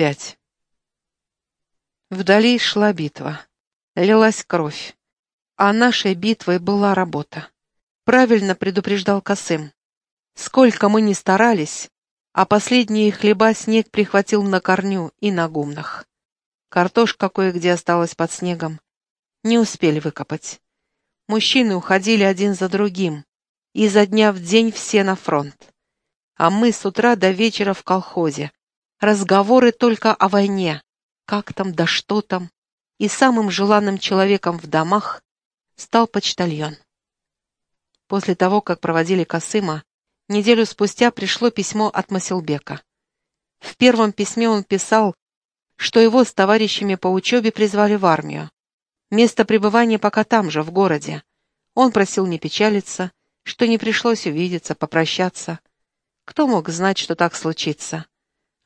5. Вдали шла битва. Лилась кровь. А нашей битвой была работа. Правильно предупреждал Косым. Сколько мы ни старались, а последние хлеба снег прихватил на корню и на гумнах. Картошка кое-где осталась под снегом. Не успели выкопать. Мужчины уходили один за другим, и за дня в день все на фронт. А мы с утра до вечера в колхозе, Разговоры только о войне. Как там, да что там. И самым желанным человеком в домах стал почтальон. После того, как проводили Косыма, неделю спустя пришло письмо от Масилбека. В первом письме он писал, что его с товарищами по учебе призвали в армию. Место пребывания пока там же, в городе. Он просил не печалиться, что не пришлось увидеться, попрощаться. Кто мог знать, что так случится?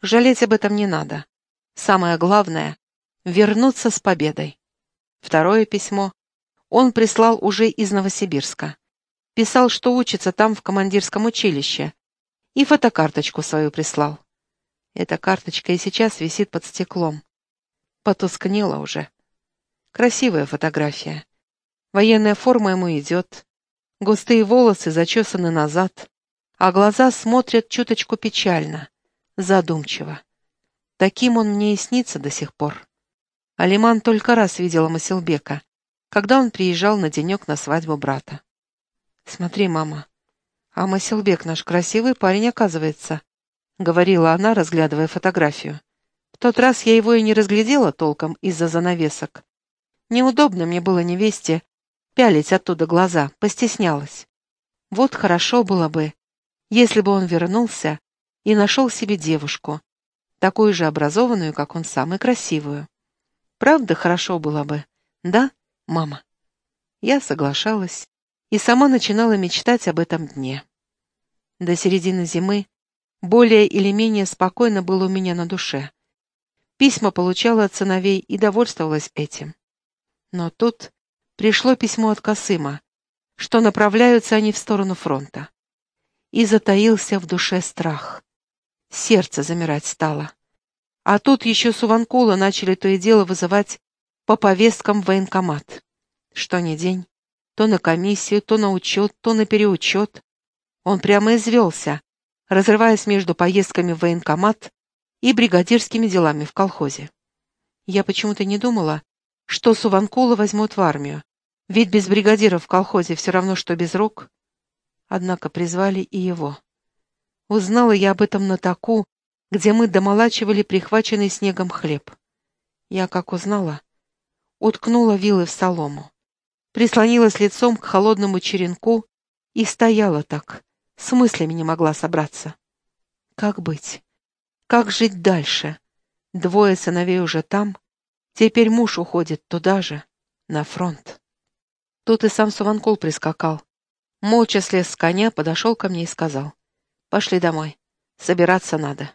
Жалеть об этом не надо. Самое главное — вернуться с победой. Второе письмо он прислал уже из Новосибирска. Писал, что учится там в командирском училище. И фотокарточку свою прислал. Эта карточка и сейчас висит под стеклом. Потускнела уже. Красивая фотография. Военная форма ему идет. Густые волосы зачесаны назад, а глаза смотрят чуточку печально задумчиво. Таким он мне и снится до сих пор. Алиман только раз видела Масилбека, когда он приезжал на денек на свадьбу брата. «Смотри, мама, а Масилбек наш красивый парень, оказывается», — говорила она, разглядывая фотографию. «В тот раз я его и не разглядела толком из-за занавесок. Неудобно мне было невесте пялить оттуда глаза, постеснялась. Вот хорошо было бы, если бы он вернулся и нашел себе девушку, такую же образованную, как он сам, и красивую. Правда, хорошо было бы, да, мама? Я соглашалась и сама начинала мечтать об этом дне. До середины зимы более или менее спокойно было у меня на душе. Письма получала от сыновей и довольствовалась этим. Но тут пришло письмо от Косыма, что направляются они в сторону фронта. И затаился в душе страх. Сердце замирать стало. А тут еще Суванкула начали то и дело вызывать по повесткам в военкомат. Что ни день, то на комиссию, то на учет, то на переучет. Он прямо извелся, разрываясь между поездками в военкомат и бригадирскими делами в колхозе. Я почему-то не думала, что Суванкула возьмут в армию, ведь без бригадира в колхозе все равно, что без рук. Однако призвали и его. Узнала я об этом на таку, где мы домолачивали прихваченный снегом хлеб. Я, как узнала, уткнула вилы в солому, прислонилась лицом к холодному черенку и стояла так, с мыслями не могла собраться. Как быть? Как жить дальше? Двое сыновей уже там, теперь муж уходит туда же, на фронт. Тут и сам Суванкул прискакал. Молча слез с коня, подошел ко мне и сказал — Пошли домой. Собираться надо.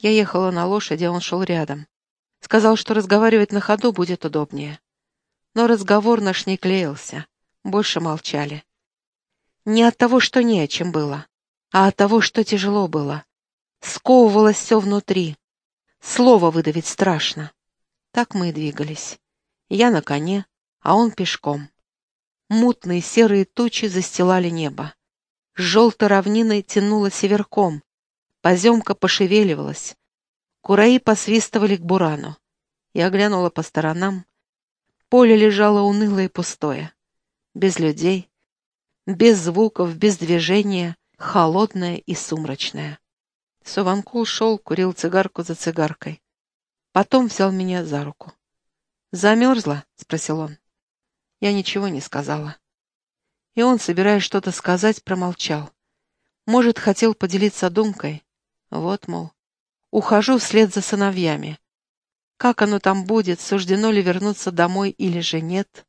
Я ехала на лошади, а он шел рядом. Сказал, что разговаривать на ходу будет удобнее. Но разговор наш не клеился. Больше молчали. Не от того, что не о чем было, а от того, что тяжело было. Сковывалось все внутри. Слово выдавить страшно. Так мы и двигались. Я на коне, а он пешком. Мутные серые тучи застилали небо. С желтой равниной тянуло северком. Поземка пошевеливалась. Кураи посвистывали к бурану. Я глянула по сторонам. Поле лежало унылое и пустое. Без людей, без звуков, без движения, холодное и сумрачное. Суванкул шел, курил цигарку за цигаркой. Потом взял меня за руку. «Замерзла?» — спросил он. Я ничего не сказала и он, собираясь что-то сказать, промолчал. Может, хотел поделиться думкой. Вот, мол, ухожу вслед за сыновьями. Как оно там будет, суждено ли вернуться домой или же нет?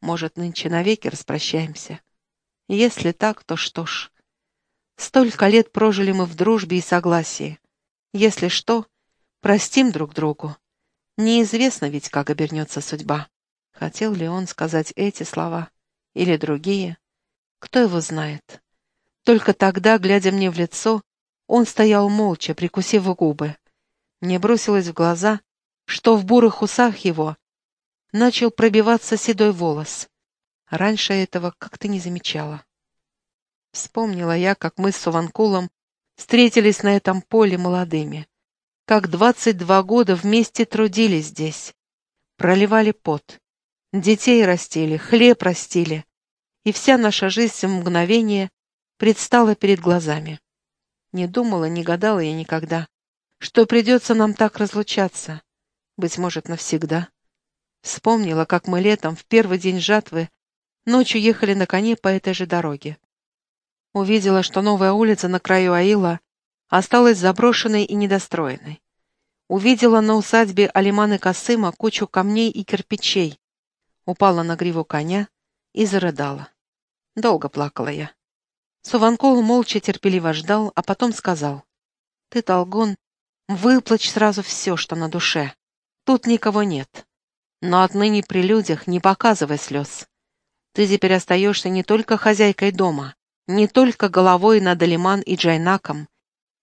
Может, нынче навеки распрощаемся? Если так, то что ж. Столько лет прожили мы в дружбе и согласии. Если что, простим друг другу. Неизвестно ведь, как обернется судьба. Хотел ли он сказать эти слова? Или другие? Кто его знает? Только тогда, глядя мне в лицо, он стоял молча, прикусив губы. Мне бросилось в глаза, что в бурых усах его начал пробиваться седой волос. Раньше этого как-то не замечала. Вспомнила я, как мы с Суванкулом встретились на этом поле молодыми, как двадцать два года вместе трудились здесь, проливали пот, детей растили, хлеб растили, и вся наша жизнь в мгновение предстала перед глазами. Не думала, не гадала я никогда, что придется нам так разлучаться, быть может, навсегда. Вспомнила, как мы летом, в первый день жатвы, ночью ехали на коне по этой же дороге. Увидела, что новая улица на краю Аила осталась заброшенной и недостроенной. Увидела на усадьбе Алиманы Касыма кучу камней и кирпичей, упала на гриву коня и зарыдала. Долго плакала я. Суванкол молча терпеливо ждал, а потом сказал. «Ты, Толгон, выплачь сразу все, что на душе. Тут никого нет. Но отныне при людях не показывай слез. Ты теперь остаешься не только хозяйкой дома, не только головой над Алиман и Джайнаком.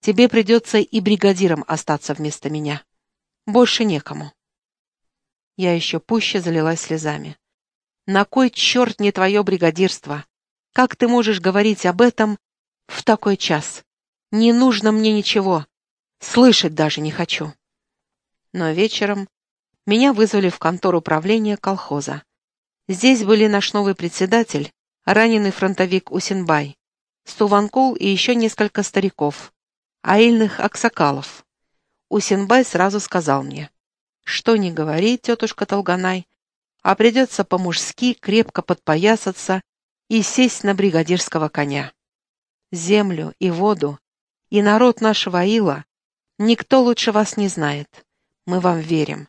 Тебе придется и бригадиром остаться вместо меня. Больше некому. Я еще пуще залилась слезами. На кой черт не твое бригадирство? Как ты можешь говорить об этом в такой час? Не нужно мне ничего. Слышать даже не хочу. Но вечером меня вызвали в контору управления колхоза. Здесь были наш новый председатель, раненый фронтовик Усинбай, Стуванкул и еще несколько стариков, аильных аксакалов. Усинбай сразу сказал мне, что не говори, тетушка Толганай, а придется по-мужски крепко подпоясаться и сесть на бригадирского коня. Землю и воду, и народ нашего Аила никто лучше вас не знает. Мы вам верим.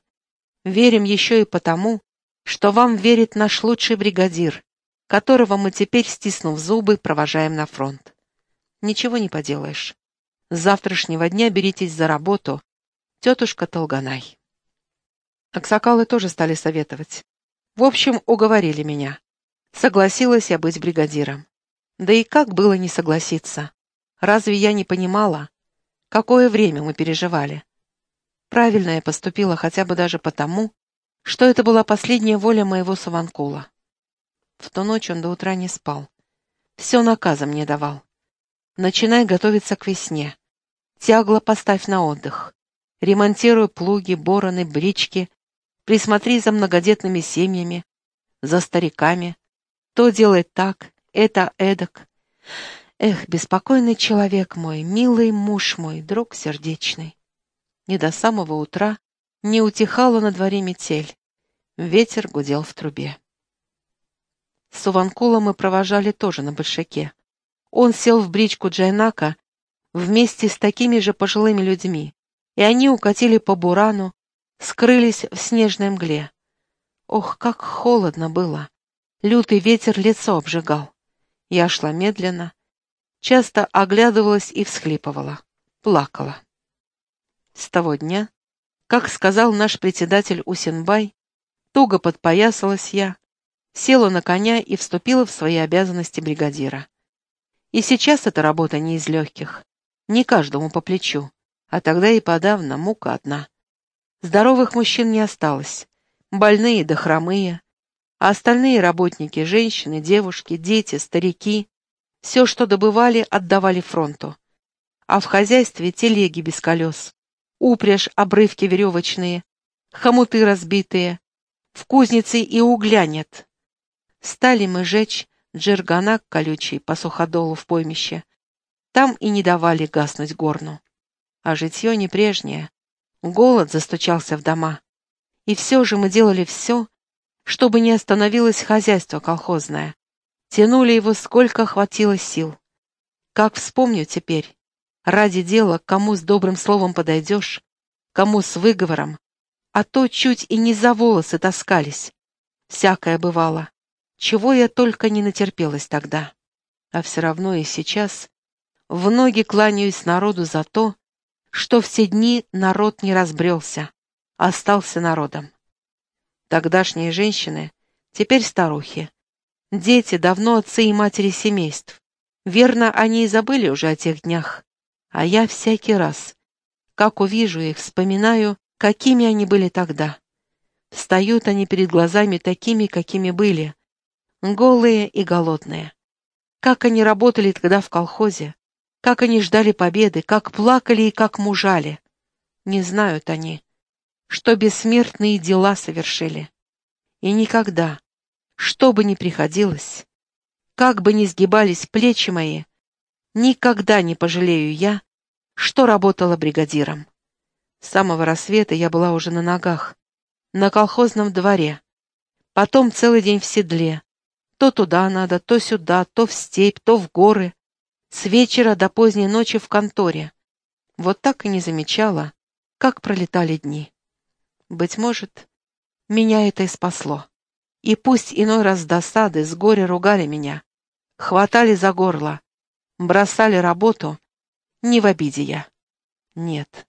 Верим еще и потому, что вам верит наш лучший бригадир, которого мы теперь, стиснув зубы, провожаем на фронт. Ничего не поделаешь. С завтрашнего дня беритесь за работу, тетушка Толганай. Аксакалы тоже стали советовать. В общем, уговорили меня. Согласилась я быть бригадиром. Да и как было не согласиться? Разве я не понимала, какое время мы переживали? Правильно я поступила хотя бы даже потому, что это была последняя воля моего Саванкула. В ту ночь он до утра не спал. Все наказом мне давал. Начинай готовиться к весне. Тягло поставь на отдых. Ремонтируй плуги, бороны, брички. Присмотри за многодетными семьями, за стариками. То делай так, это эдак. Эх, беспокойный человек мой, милый муж мой, друг сердечный. И до самого утра не утихала на дворе метель. Ветер гудел в трубе. Суванкула мы провожали тоже на большаке. Он сел в бричку Джайнака вместе с такими же пожилыми людьми, и они укатили по бурану, скрылись в снежной мгле. Ох, как холодно было! Лютый ветер лицо обжигал. Я шла медленно, часто оглядывалась и всхлипывала, плакала. С того дня, как сказал наш председатель Усенбай, туго подпоясалась я, села на коня и вступила в свои обязанности бригадира. И сейчас эта работа не из легких, не каждому по плечу, а тогда и подавно мука одна. Здоровых мужчин не осталось, больные да хромые, а остальные работники, женщины, девушки, дети, старики, все, что добывали, отдавали фронту. А в хозяйстве телеги без колес, упряжь, обрывки веревочные, хомуты разбитые, в кузнице и угля нет, Стали мы жечь джерганак колючий по суходолу в поймище. Там и не давали гаснуть горну. А житье не прежнее. Голод застучался в дома. И все же мы делали все, чтобы не остановилось хозяйство колхозное. Тянули его сколько хватило сил. Как вспомню теперь, ради дела, кому с добрым словом подойдешь, кому с выговором, а то чуть и не за волосы таскались. Всякое бывало чего я только не натерпелась тогда. А все равно и сейчас в ноги кланяюсь народу за то, что все дни народ не разбрелся, а остался народом. Тогдашние женщины, теперь старухи, дети, давно отцы и матери семейств. Верно, они и забыли уже о тех днях, а я всякий раз, Как увижу их, вспоминаю, какими они были тогда. Встают они перед глазами такими, какими были, голые и голодные. Как они работали тогда в колхозе, как они ждали победы, как плакали и как мужали. Не знают они, что бессмертные дела совершили. И никогда, что бы ни приходилось, как бы ни сгибались плечи мои, никогда не пожалею я, что работала бригадиром. С самого рассвета я была уже на ногах, на колхозном дворе. Потом целый день в седле. То туда надо, то сюда, то в степь, то в горы. С вечера до поздней ночи в конторе. Вот так и не замечала, как пролетали дни. Быть может, меня это и спасло. И пусть иной раз досады, с горя ругали меня, хватали за горло, бросали работу, не в обиде я. Нет.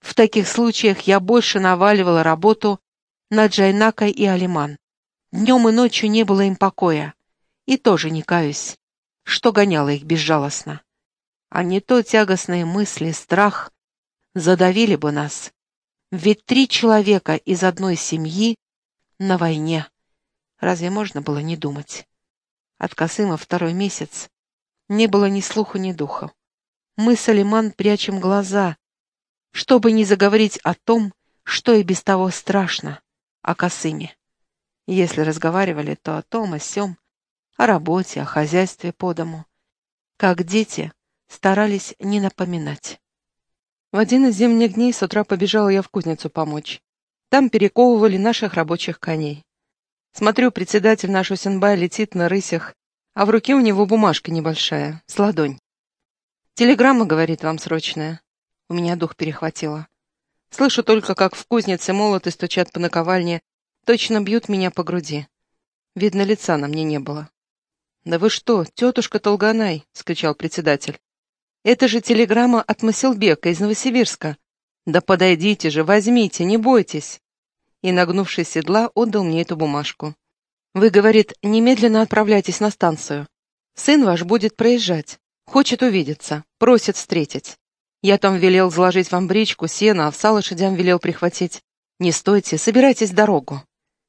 В таких случаях я больше наваливала работу на Джайнака и Алиман. Днем и ночью не было им покоя. И тоже не каюсь, что гоняло их безжалостно. А не то тягостные мысли, страх задавили бы нас. Ведь три человека из одной семьи на войне. Разве можно было не думать? От Касыма второй месяц не было ни слуху, ни духа. Мы с Алиман прячем глаза, чтобы не заговорить о том, что и без того страшно о Косыме. Если разговаривали, то о том, о сём, о работе, о хозяйстве по дому. Как дети старались не напоминать. В один из зимних дней с утра побежала я в кузницу помочь. Там перековывали наших рабочих коней. Смотрю, председатель наш Усенбай летит на рысях, а в руке у него бумажка небольшая, с ладонь. «Телеграмма, — говорит, — вам срочная». У меня дух перехватило. Слышу только, как в кузнице молоты стучат по наковальне, точно бьют меня по груди. Видно, лица на мне не было. «Да вы что, тетушка Толганай!» — скричал председатель. «Это же телеграмма от Масилбека из Новосибирска. Да подойдите же, возьмите, не бойтесь!» И, нагнувшись седла, отдал мне эту бумажку. «Вы, — говорит, — немедленно отправляйтесь на станцию. Сын ваш будет проезжать, хочет увидеться, просит встретить. Я там велел заложить вам бричку, сено, овса лошадям велел прихватить. Не стойте, собирайтесь в дорогу.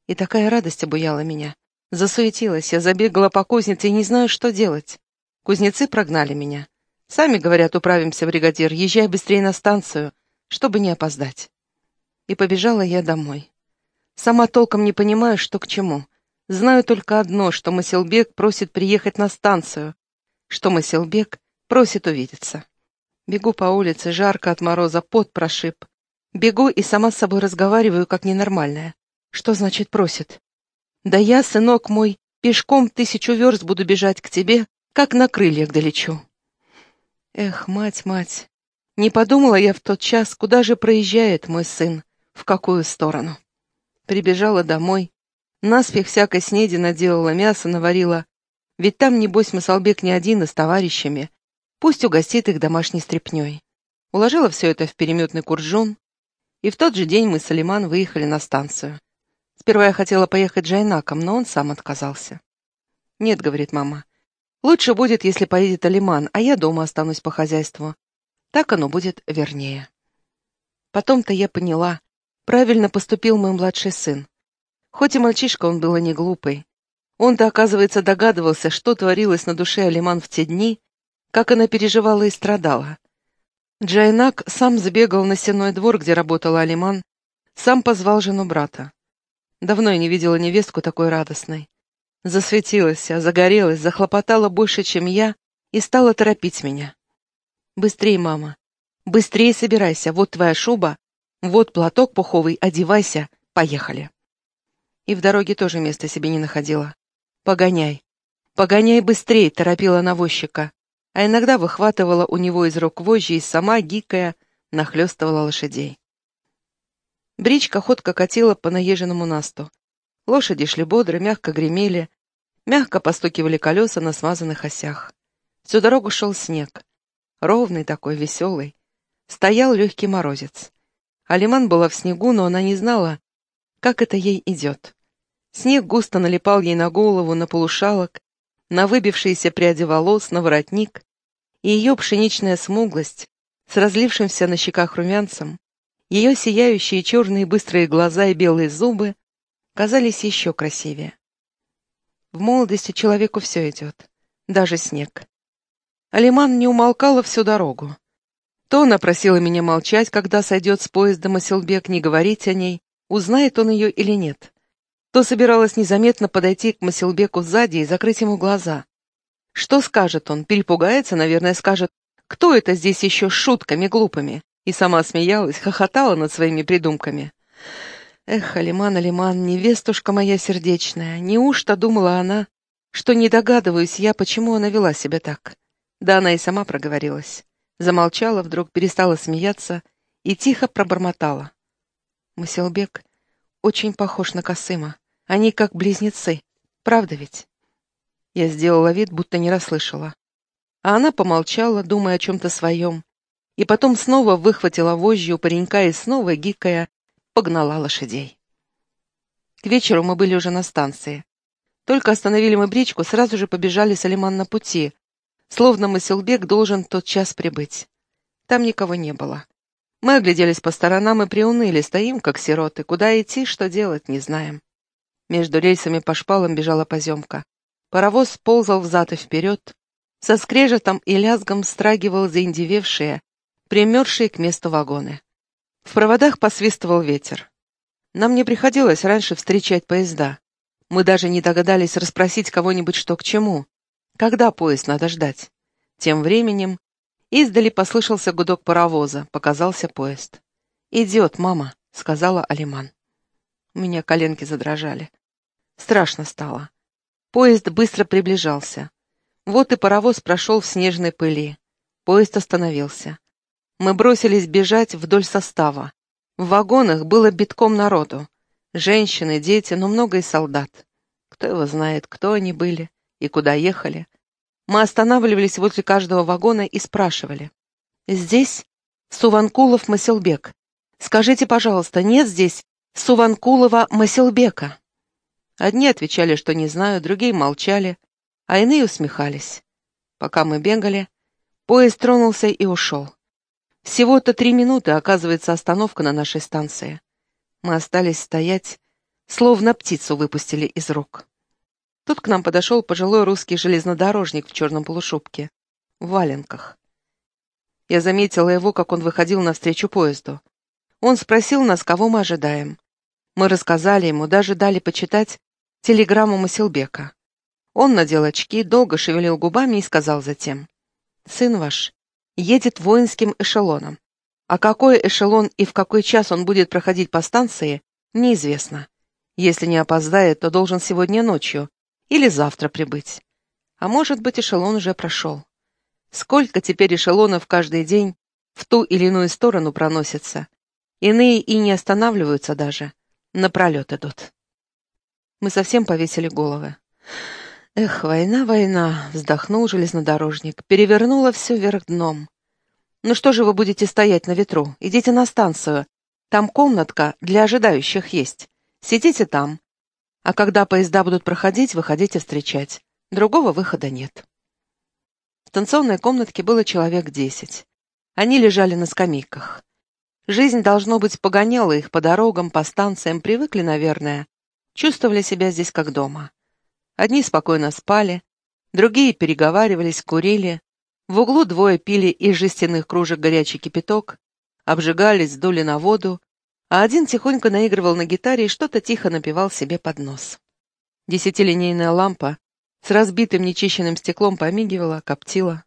И такая радость обуяла меня. Засуетилась, я забегала по кузнице и не знаю, что делать. Кузнецы прогнали меня. Сами, говорят, управимся, бригадир, езжай быстрее на станцию, чтобы не опоздать. И побежала я домой. Сама толком не понимаю, что к чему. Знаю только одно, что Масилбек просит приехать на станцию, что Масилбек просит увидеться. Бегу по улице, жарко от мороза, пот прошиб. Бегу и сама с собой разговариваю, как ненормальная. Что значит просит? Да я, сынок мой, пешком тысячу верст буду бежать к тебе, как на крыльях долечу. Эх, мать, мать, не подумала я в тот час, куда же проезжает мой сын, в какую сторону. Прибежала домой, наспех всякой снеди наделала, мясо наварила, ведь там, небось, Масалбек не один, а с товарищами, Пусть угостит их домашней стряпнёй. Уложила все это в переметный куржун, и в тот же день мы с Алиман выехали на станцию. Сперва я хотела поехать Джайнаком, но он сам отказался. «Нет», — говорит мама, — «лучше будет, если поедет Алиман, а я дома останусь по хозяйству. Так оно будет вернее». Потом-то я поняла, правильно поступил мой младший сын. Хоть и мальчишка он был не глупый. Он-то, оказывается, догадывался, что творилось на душе Алиман в те дни, как она переживала и страдала. Джайнак сам сбегал на сенной двор, где работала Алиман, сам позвал жену брата. Давно я не видела невестку такой радостной. Засветилась, загорелась, захлопотала больше, чем я, и стала торопить меня. «Быстрей, мама! Быстрей собирайся! Вот твоя шуба, вот платок пуховый, одевайся, поехали!» И в дороге тоже места себе не находила. «Погоняй! Погоняй быстрей!» — торопила навозчика а иногда выхватывала у него из рук вожжи и сама, гикая, нахлестывала лошадей. Бричка ходко катила по наезженному насту. Лошади шли бодро, мягко гремели, мягко постукивали колеса на смазанных осях. Всю дорогу шел снег. Ровный такой, веселый. Стоял легкий морозец. Алиман была в снегу, но она не знала, как это ей идет. Снег густо налипал ей на голову, на полушалок, на выбившиеся пряди волос, на воротник, и ее пшеничная смуглость с разлившимся на щеках румянцем, ее сияющие черные быстрые глаза и белые зубы казались еще красивее. В молодости человеку все идет, даже снег. Алиман не умолкала всю дорогу. То она просила меня молчать, когда сойдет с поезда Масилбек, не говорить о ней, узнает он ее или нет. То собиралась незаметно подойти к Масилбеку сзади и закрыть ему глаза. Что скажет он? Перепугается, наверное, скажет, кто это здесь еще с шутками глупыми? И сама смеялась, хохотала над своими придумками. Эх, Алиман, Алиман, невестушка моя сердечная, неужто думала она, что не догадываюсь я, почему она вела себя так? Да она и сама проговорилась. Замолчала вдруг, перестала смеяться и тихо пробормотала. Масилбек очень похож на Касыма. Они как близнецы. Правда ведь? Я сделала вид, будто не расслышала. А она помолчала, думая о чем-то своем, и потом снова выхватила вожжи у паренька и снова, гикая, погнала лошадей. К вечеру мы были уже на станции. Только остановили мы бричку, сразу же побежали Салиман на пути, словно Масилбек должен тот час прибыть. Там никого не было. Мы огляделись по сторонам и приуныли, стоим, как сироты. Куда идти, что делать, не знаем. Между рельсами по шпалам бежала поземка. Паровоз ползал взад и вперед. Со скрежетом и лязгом страгивал заиндевевшие, примерзшие к месту вагоны. В проводах посвистывал ветер. Нам не приходилось раньше встречать поезда. Мы даже не догадались расспросить кого-нибудь, что к чему. Когда поезд надо ждать? Тем временем издали послышался гудок паровоза, показался поезд. «Идет, мама», — сказала Алиман. У меня коленки задрожали. Страшно стало. Поезд быстро приближался. Вот и паровоз прошел в снежной пыли. Поезд остановился. Мы бросились бежать вдоль состава. В вагонах было битком народу. Женщины, дети, но много и солдат. Кто его знает, кто они были и куда ехали. Мы останавливались возле каждого вагона и спрашивали. «Здесь Суванкулов Масилбек. Скажите, пожалуйста, нет здесь Суванкулова Масилбека?» Одни отвечали, что не знаю, другие молчали, а иные усмехались. Пока мы бегали, поезд тронулся и ушел. Всего-то три минуты, оказывается, остановка на нашей станции. Мы остались стоять, словно птицу выпустили из рук. Тут к нам подошел пожилой русский железнодорожник в черном полушубке, в валенках. Я заметила его, как он выходил навстречу поезду. Он спросил нас, кого мы ожидаем. Мы рассказали ему, даже дали почитать телеграмму Масилбека. Он надел очки, долго шевелил губами и сказал затем. «Сын ваш едет воинским эшелоном. А какой эшелон и в какой час он будет проходить по станции, неизвестно. Если не опоздает, то должен сегодня ночью или завтра прибыть. А может быть, эшелон уже прошел. Сколько теперь эшелонов каждый день в ту или иную сторону проносятся. Иные и не останавливаются даже. Напролет идут. Мы совсем повесили головы. «Эх, война, война!» — вздохнул железнодорожник. Перевернула все вверх дном. «Ну что же вы будете стоять на ветру? Идите на станцию. Там комнатка для ожидающих есть. Сидите там. А когда поезда будут проходить, выходите встречать. Другого выхода нет». В станционной комнатке было человек десять. Они лежали на скамейках. Жизнь, должно быть, погоняла их по дорогам, по станциям, привыкли, наверное. Чувствовали себя здесь как дома. Одни спокойно спали, другие переговаривались, курили. В углу двое пили из жестяных кружек горячий кипяток, обжигались, дули на воду, а один тихонько наигрывал на гитаре и что-то тихо напевал себе под нос. Десятилинейная лампа с разбитым нечищенным стеклом помигивала, коптила.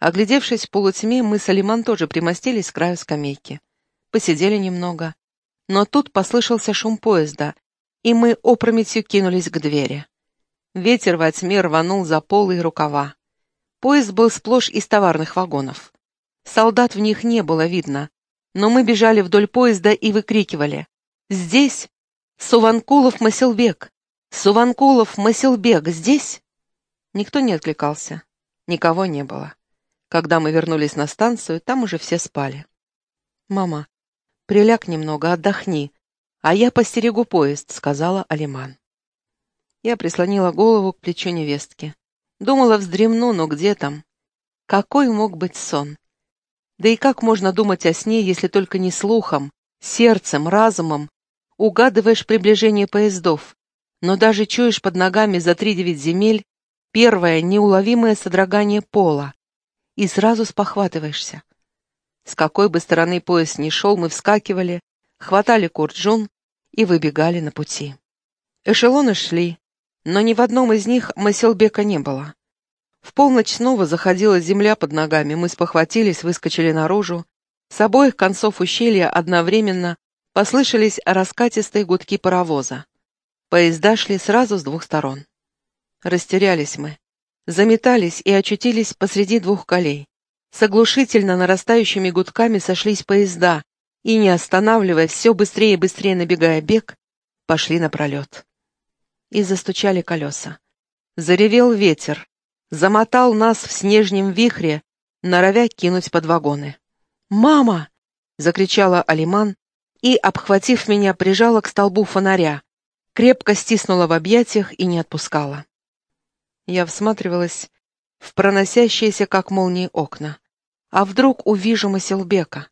Оглядевшись в полутьме, мы с Алиман тоже примостились с краю скамейки. Посидели немного. Но тут послышался шум поезда, и мы опрометью кинулись к двери. Ветер во тьме рванул за полы и рукава. Поезд был сплошь из товарных вагонов. Солдат в них не было видно, но мы бежали вдоль поезда и выкрикивали. «Здесь! Суванкулов Масилбек! Суванкулов Масилбек! Здесь!» Никто не откликался. Никого не было. Когда мы вернулись на станцию, там уже все спали. «Мама, приляг немного, отдохни, а я постерегу поезд», — сказала Алиман. Я прислонила голову к плечу невестки. Думала, вздремну, но где там? Какой мог быть сон? Да и как можно думать о сне, если только не слухом, сердцем, разумом угадываешь приближение поездов, но даже чуешь под ногами за три-девять земель первое неуловимое содрогание пола, и сразу спохватываешься. С какой бы стороны поезд ни шел, мы вскакивали, хватали курджун и выбегали на пути. Эшелоны шли, но ни в одном из них Маселбека не было. В полночь снова заходила земля под ногами, мы спохватились, выскочили наружу. С обоих концов ущелья одновременно послышались раскатистые гудки паровоза. Поезда шли сразу с двух сторон. Растерялись мы, заметались и очутились посреди двух колей. С оглушительно нарастающими гудками сошлись поезда, и, не останавливая, все быстрее и быстрее набегая бег, пошли напролет. И застучали колеса. Заревел ветер, замотал нас в снежнем вихре, норовя кинуть под вагоны. «Мама!» — закричала Алиман и, обхватив меня, прижала к столбу фонаря, крепко стиснула в объятиях и не отпускала. Я всматривалась в проносящиеся, как молнии, окна. А вдруг увижу Масилбека?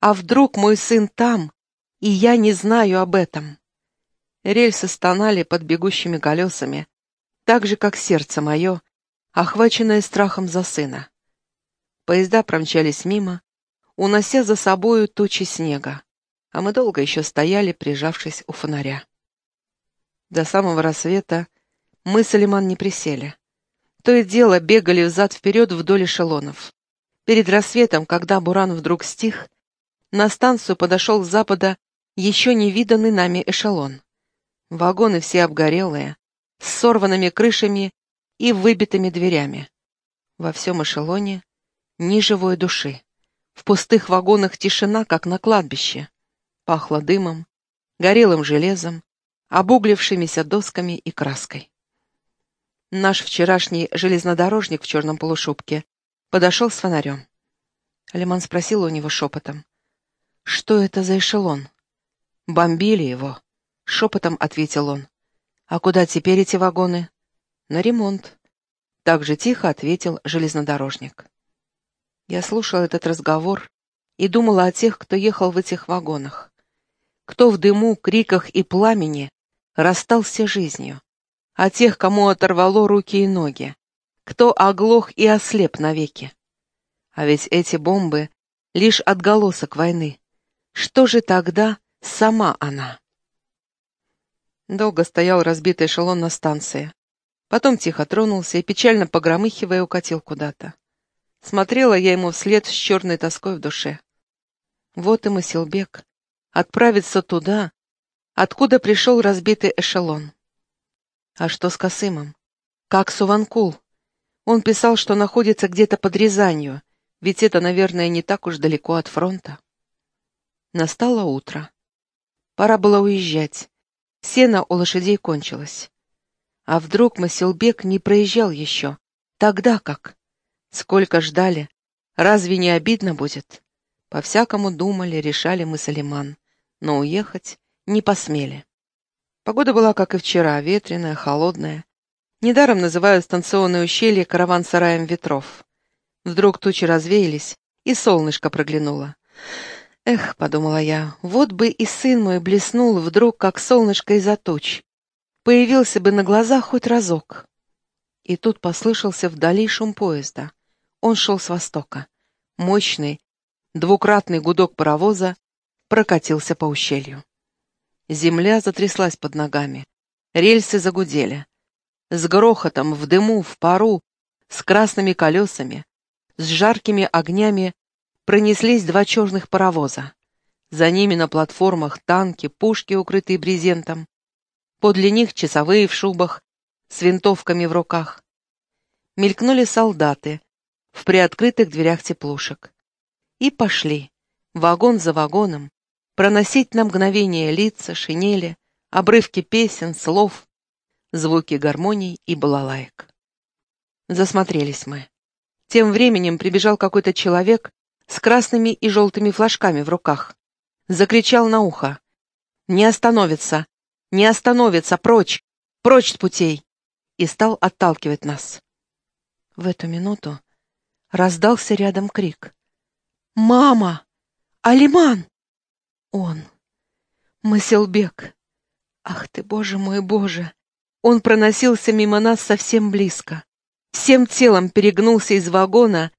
А вдруг мой сын там, и я не знаю об этом? Рельсы стонали под бегущими колесами, так же, как сердце мое, охваченное страхом за сына. Поезда промчались мимо, унося за собою тучи снега, а мы долго еще стояли, прижавшись у фонаря. До самого рассвета мы с Алиман не присели. То и дело бегали взад-вперед вдоль эшелонов. Перед рассветом, когда буран вдруг стих, на станцию подошел с запада еще не виданный нами эшелон. Вагоны все обгорелые, с сорванными крышами и выбитыми дверями. Во всем эшелоне ни живой души. В пустых вагонах тишина, как на кладбище. Пахло дымом, горелым железом, обуглившимися досками и краской. Наш вчерашний железнодорожник в черном полушубке подошел с фонарем. Лиман спросил у него шепотом. «Что это за эшелон?» «Бомбили его», — шепотом ответил он. «А куда теперь эти вагоны?» «На ремонт», — так же тихо ответил железнодорожник. Я слушал этот разговор и думала о тех, кто ехал в этих вагонах. Кто в дыму, криках и пламени расстался жизнью. О тех, кому оторвало руки и ноги. Кто оглох и ослеп навеки. А ведь эти бомбы — лишь отголосок войны. Что же тогда сама она? Долго стоял разбитый эшелон на станции. Потом тихо тронулся и, печально погромыхивая, укатил куда-то. Смотрела я ему вслед с черной тоской в душе. Вот и Масилбек. Отправиться туда, откуда пришел разбитый эшелон. А что с Касымом? Как Суванкул? Он писал, что находится где-то под Рязанью, ведь это, наверное, не так уж далеко от фронта. Настало утро. Пора было уезжать. Сено у лошадей кончилось. А вдруг Масилбек не проезжал еще? Тогда как? Сколько ждали? Разве не обидно будет? По-всякому думали, решали мы Салиман, но уехать не посмели. Погода была, как и вчера, ветреная, холодная. Недаром называют станционное ущелье караван-сараем ветров. Вдруг тучи развеялись, и солнышко проглянуло. «Эх», — подумала я, — «вот бы и сын мой блеснул вдруг, как солнышко из-за туч, появился бы на глазах хоть разок. И тут послышался вдали шум поезда. Он шел с востока. Мощный, двукратный гудок паровоза прокатился по ущелью. Земля затряслась под ногами. Рельсы загудели. С грохотом, в дыму, в пару, с красными колесами, с жаркими огнями пронеслись два черных паровоза. За ними на платформах танки, пушки, укрытые брезентом, Подле них часовые в шубах, с винтовками в руках. Мелькнули солдаты в приоткрытых дверях теплушек. И пошли, вагон за вагоном, проносить на мгновение лица, шинели, обрывки песен, слов, звуки гармоний и балалаек. Засмотрелись мы. Тем временем прибежал какой-то человек с красными и желтыми флажками в руках. Закричал на ухо. «Не остановится! Не остановится! Прочь! Прочь с путей!» И стал отталкивать нас. В эту минуту раздался рядом крик. «Мама! Алиман!» Он. Масилбек. Ах ты, боже мой, боже! Он проносился мимо нас совсем близко. Всем телом перегнулся из вагона,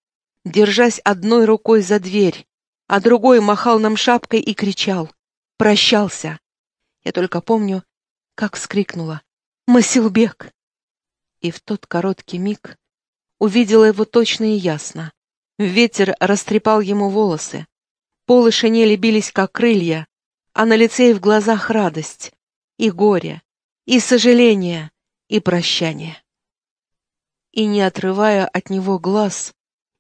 держась одной рукой за дверь, а другой махал нам шапкой и кричал. Прощался. Я только помню, как вскрикнула. «Масилбек!» И в тот короткий миг увидела его точно и ясно. Ветер растрепал ему волосы. Полы шинели бились, как крылья, а на лице и в глазах радость, и горе, и сожаление, и прощание. И не отрывая от него глаз,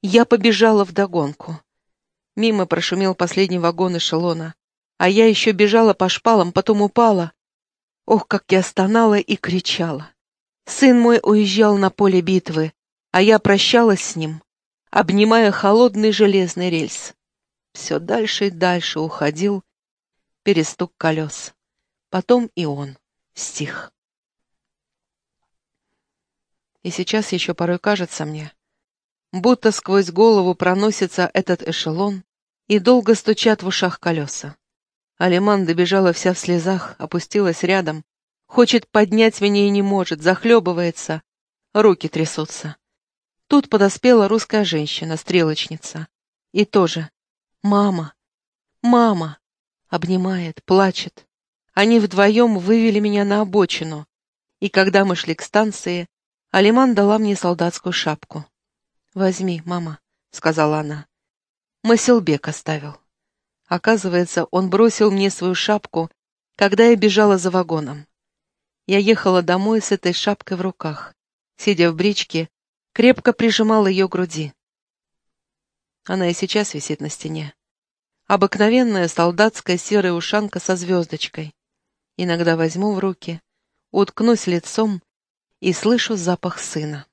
я побежала вдогонку. Мимо прошумел последний вагон эшелона, а я еще бежала по шпалам, потом упала. Ох, как я стонала и кричала. Сын мой уезжал на поле битвы, а я прощалась с ним, обнимая холодный железный рельс. Все дальше и дальше уходил перестук колес. Потом и он стих. И сейчас еще порой кажется мне, будто сквозь голову проносится этот эшелон, и долго стучат в ушах колеса. Алиман добежала вся в слезах, опустилась рядом, хочет поднять меня и не может, захлебывается, руки трясутся. Тут подоспела русская женщина, стрелочница, и тоже «Мама! Мама!» обнимает, плачет. Они вдвоем вывели меня на обочину, и когда мы шли к станции, Алиман дала мне солдатскую шапку. «Возьми, мама», — сказала она. Масилбек оставил. Оказывается, он бросил мне свою шапку, когда я бежала за вагоном. Я ехала домой с этой шапкой в руках. Сидя в бричке, крепко прижимала ее к груди. Она и сейчас висит на стене. Обыкновенная солдатская серая ушанка со звездочкой. Иногда возьму в руки, уткнусь лицом и слышу запах сына.